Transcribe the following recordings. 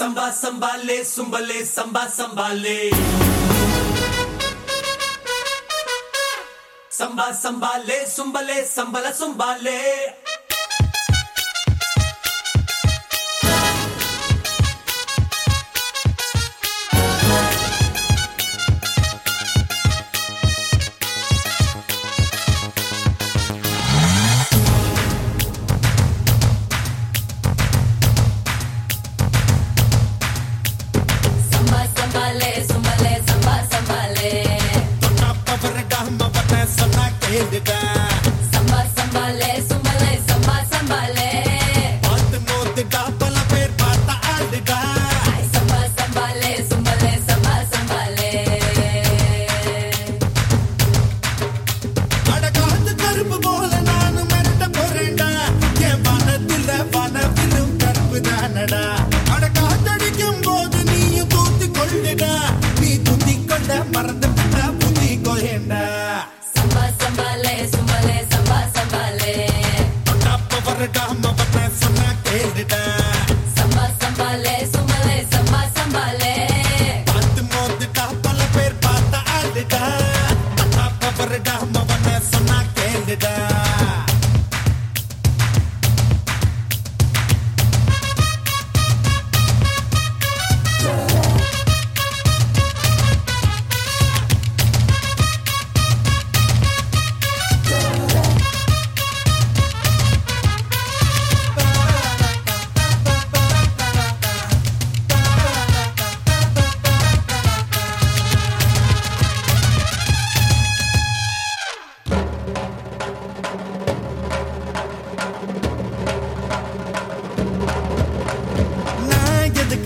சம்பா சம்பாலே சும்பலே சம்பா சம்பாலே சம்பா சம்பாலே சும்பலே சம்பல சும்பாலே மறந்து புத்தி கொள்ளேண்டா சம்பா சம்பாலே சும்பலே சம்பா சம்பாலே. அப்ப வரடாம வர சொன்னா கேளுடா சம்பா சம்பாலே சும்பலே சம்பா சம்பாலே. பார்த்து மோதுடா பல பேர் பார்த்த ஆளுடா அப்ப வரடாம வர சொன்னா கேளுடா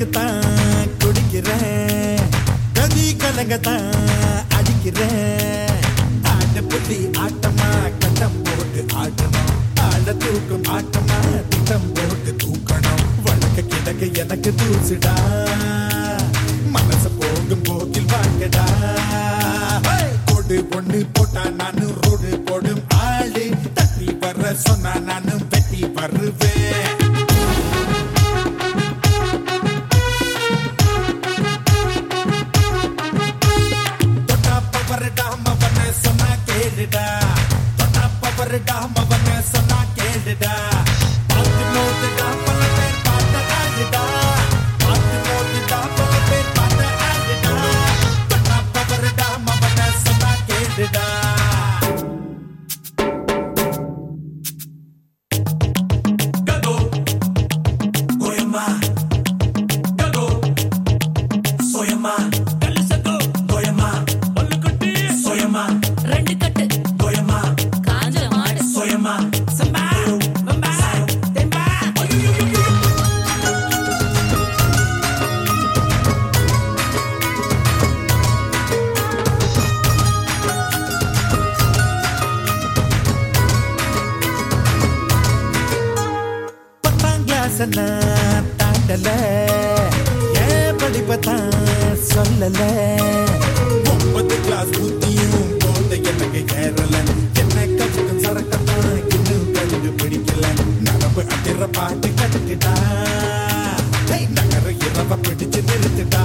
கலங்கத்தான் குடிக்கிறேன். கதி கலங்கத்தான் அடிக்கிறேன். ஆட்ட புள்ளி ஆட்டமா கட்டம் போட்டு ஆட்டணும். ஆட தூக்கும் ஆட்டமா திட்டம் போட்டு தூக்கணும். வழக்க கிடக்க எனக்கு தூசுடா. மனசு போகும் போக்கில் வாங்கடா. கொடு பொண்ணு போட்டா நானும் ரோடு போடும் ஆளு. தட்டி வர்ற சொன்னா நானும் வெட்டி வருவேன். பவர்டாம வன சொன்னா கேளுடா. தொட்டா பவர்டாம வன சொன்னா பத்தாம் தாண்டல ஏன் படிப்பத்தான் சொல்லல? ஒன்பது கிளாஸ் புத்தியும் போத எனக்கு ஏறல. என்ன கவுக்கும் சரக்கத்தான் இன்னும் கண்டு பிடிக்கல நரம்பு அதிர பாட்டு கட்டுடா நகர இரவ பிடிச்சு நிறுத்துடா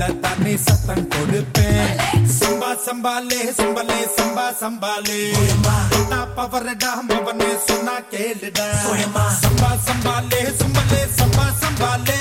பிள்ளை போல தானே சத்தம் கொடுப்பேன் சம்பா சம்பாலே சம்பலே சம்பா சம்பாலே பவரடா மவனே சொன்னா கேளுடா Soyama. சம்பா சம்பாலே சம்பலே சம்பா சம்பாலே